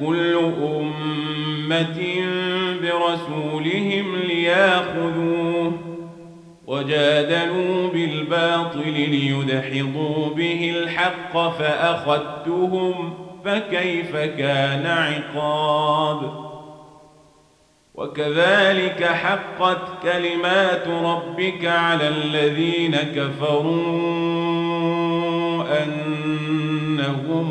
كل أمة برسولهم ليأخذوه وجادلوا بالباطل ليدحضوا به الحق فأخذتهم فكيف كان عقاب وكذلك حقت كلمات ربك على الذين كفروا أنهم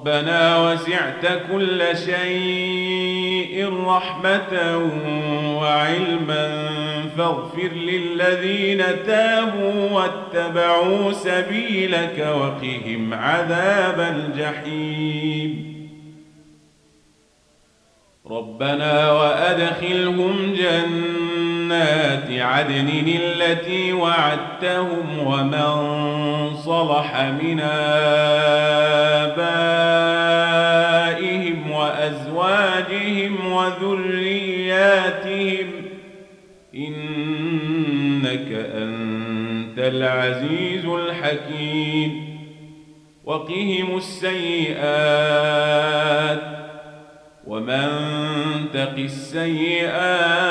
ربنا وسعت كل شيء رحمة وعلما فاغفر للذين تابوا واتبعوا سبيلك وقهم عذاب الجحيم. ربنا وأدخلهم جنات عدن التي وعدتهم ومن صلح من آبائهم وأزواجهم وذرياتهم إنك أنت العزيز الحكيم وقهم السيئات ومن تق السيئات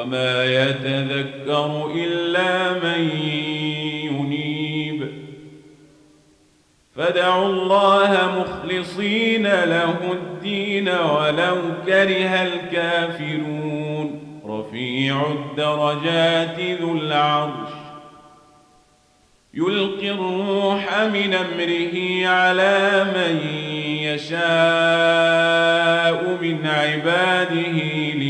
وما يتذكر إلا من ينيب. فدعوا الله مخلصين له الدين ولو كره الكافرون. رفيع الدرجات ذو العرش. يلقي الروح من أمره على من يشاء من عباده لينذر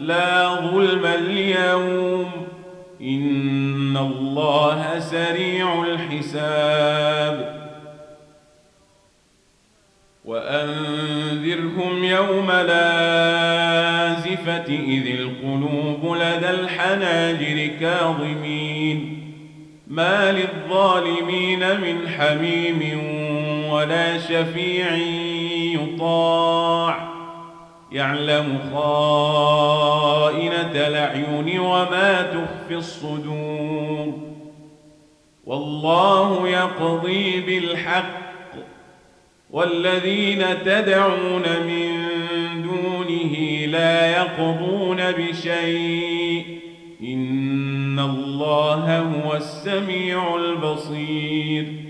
لا ظلم اليوم. إن الله سريع الحساب. وأنذرهم يوم لازفة إذ القلوب لدى الحناجر كاظمين. ما للظالمين من حميم ولا شفيع يطاع. يعلم خائنة الأعين وما تخفي الصدور. والله يقضي بالحق. والذين تدعون من دونه لا يقضون بشيء. إن الله هو السميع البصير.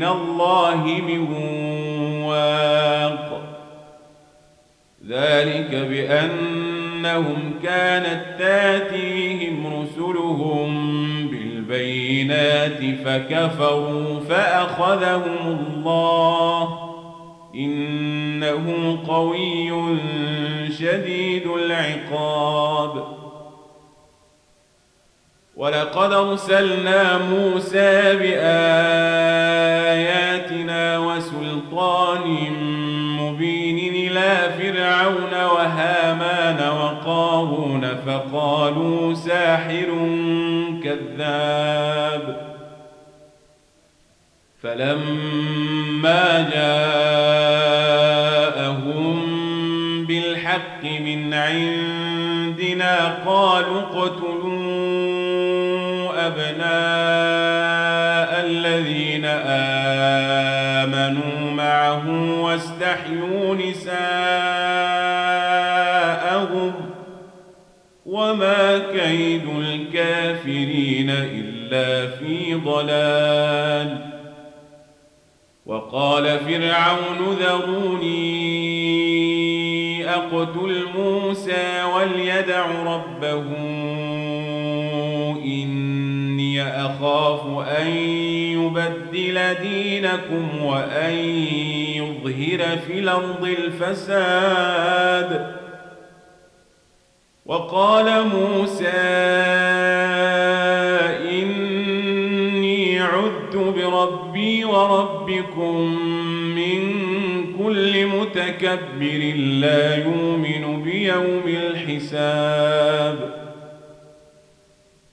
من الله من واق. ذلك بأنهم كانت تاتيهم رسلهم بالبينات فكفروا فأخذهم الله. إنه قوي شديد العقاب. ولقد أرسلنا موسى بآياتنا وسلطان مبين إلى فرعون وهامان وقارون فقالوا ساحر كذاب. فلما جاءهم بالحق من عندنا قالوا اقتلوا معه واستحيوا نساءهم وما كيد الكافرين إلا في ضلال وقال فرعون ذروني أقتل موسى وليدع ربه أخاف أن يبدل دينكم وأن يظهر في الأرض الفساد. وقال موسى إني عدت بربي وربكم من كل متكبر لا يؤمن بيوم الحساب.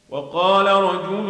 وقال رجل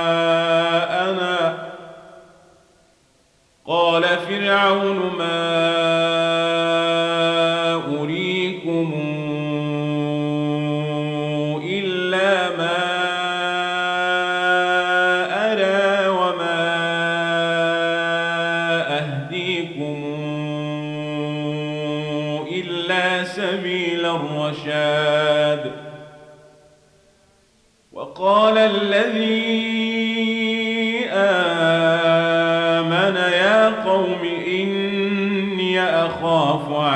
فرعون ما أريكم إلا ما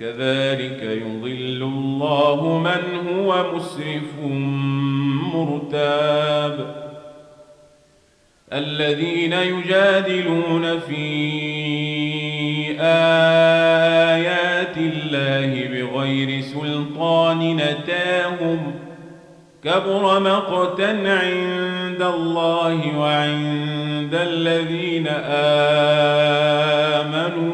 كذلك يضل الله من هو مسرف مرتاب. الذين يجادلون في آيات الله بغير سلطان نتاهم كبر مقتا عند الله وعند الذين آمنوا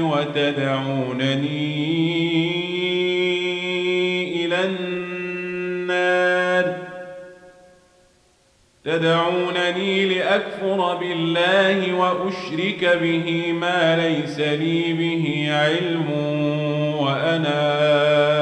وتدعونني إلى النار. تدعونني لأكفر بالله وأشرك به ما ليس لي به علم وأنا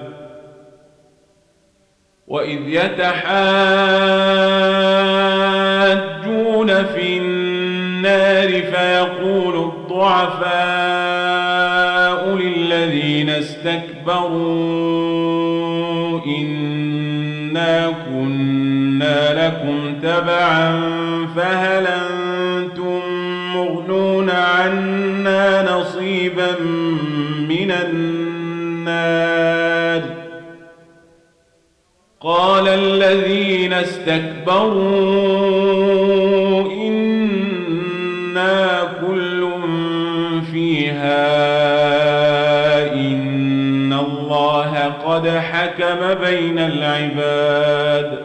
وإذ يتحاجون في النار فيقول الضعفاء للذين استكبروا إنا كنا لكم تبعا استكبروا إنا كل فيها إن الله قد حكم بين العباد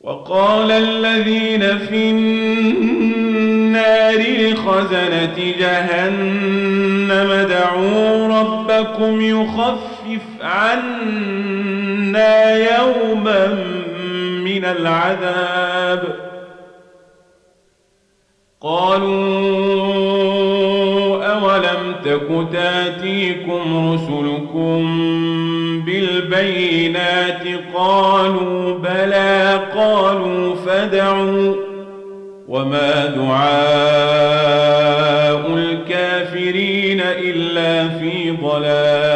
وقال الذين في النار لخزنة جهنم دعوا ربكم يخفف عنا يوما من العذاب. قالوا أولم تك تأتيكم رسلكم بالبينات؟ قالوا بلى قالوا فدعوا. وما دعاء الكافرين إلا في ضلال.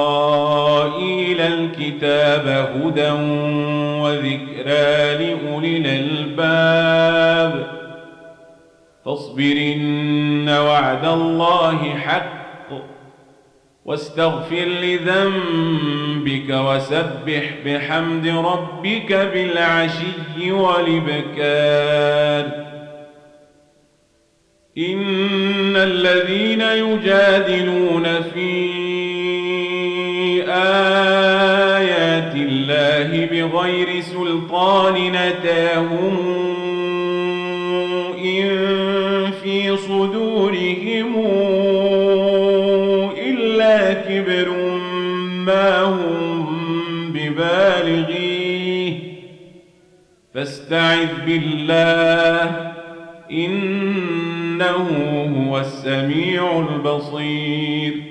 الكتاب هدى وذكرى لأولي الألباب. فاصبر إن وعد الله حق واستغفر لذنبك وسبح بحمد ربك بالعشي والبكار إن الذين يجادلون في الله بغير سلطان نتاهم إن في صدورهم كبر ما هم ببالغيه. فاستعذ بالله إنه هو السميع البصير.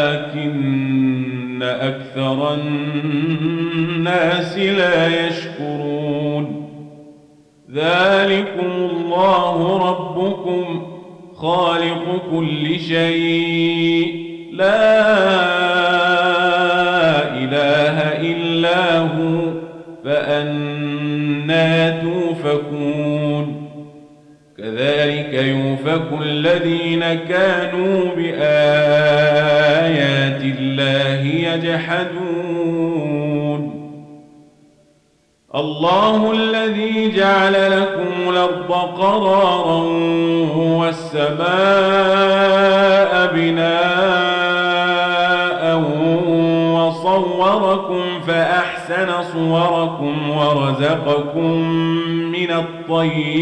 ولكن أكثر الناس لا يشكرون. ذلكم الله ربكم خالق كل شيء لا كذلك يؤفك الذين كانوا بآيات الله يجحدون. الله الذي جعل لكم الأرض قرارا والسماء بناء وصوركم فأحسن صوركم ورزقكم من الطيبات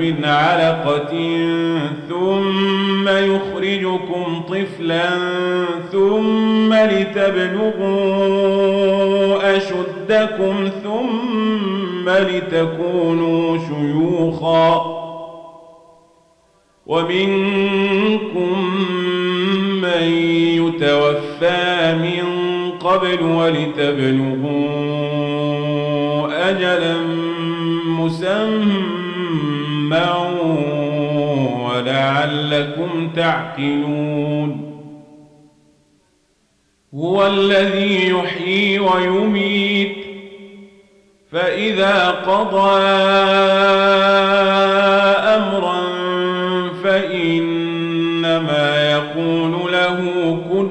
من علقة ثم يخرجكم طفلا ثم لتبلغوا أشدكم ثم لتكونوا شيوخا ومنكم من يتوفى من قبل ولتبلغوا أجلا مسمى ولعلكم تعقلون. هو الذي يحيي ويميت فإذا قضى أمرا فإنما يقول له كن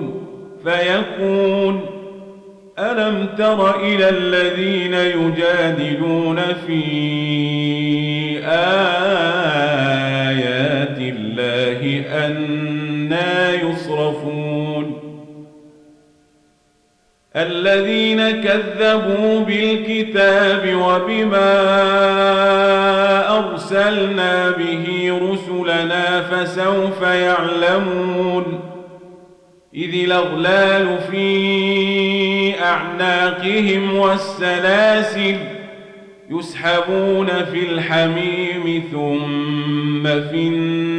فيكون. ألم تر إلى الذين يجادلون في الله أنا يصرفون. الذين كذبوا بالكتاب وبما أرسلنا به رسلنا فسوف يعلمون. إذ الأغلال في أعناقهم والسلاسل يسحبون في الحميم ثم في النار.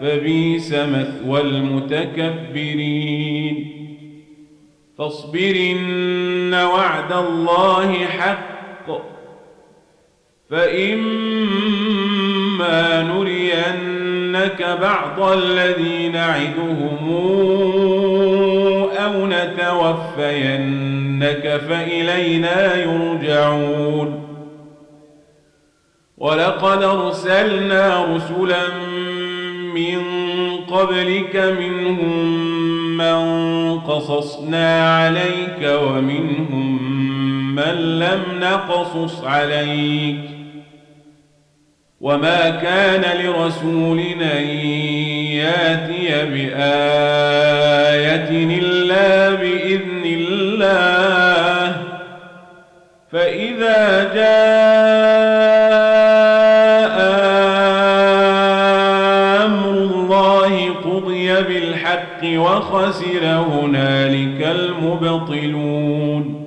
فبيس مثوى المتكبرين. فاصبر إن وعد الله حق فإما نرينك بعض الذي نعدهم أو نتوفينك فإلينا يرجعون. ولقد أرسلنا رسلا من قبلك منهم من قصصنا عليك ومنهم من لم نقصص عليك وما كان لرسول أن يأتي بآية إلا بإذن الله فإذا جاء وخسر هنالك المبطلون.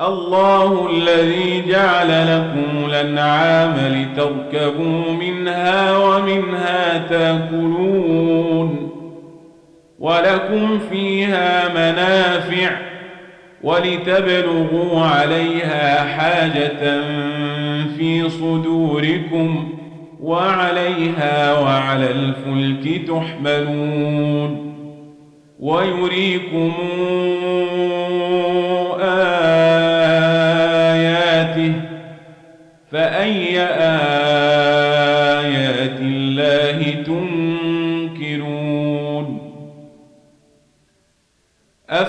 الله الذي جعل لكم الأنعام لتركبوا منها ومنها تأكلون. ولكم فيها منافع ولتبلغوا عليها حاجة في صدوركم. وعليها وعلى الفلك تحملون ويريكم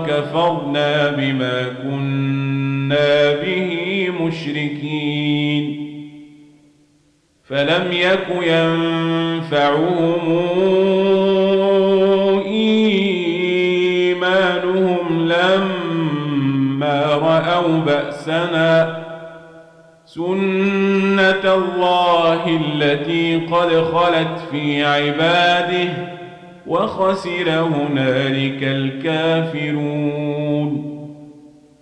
وكفرنا بما كنا به مشركين. فلم يك ينفعهم إيمانهم لما رأوا بأسنا سنة الله التي قد خلت في عباده وخسر هنالك الكافرون.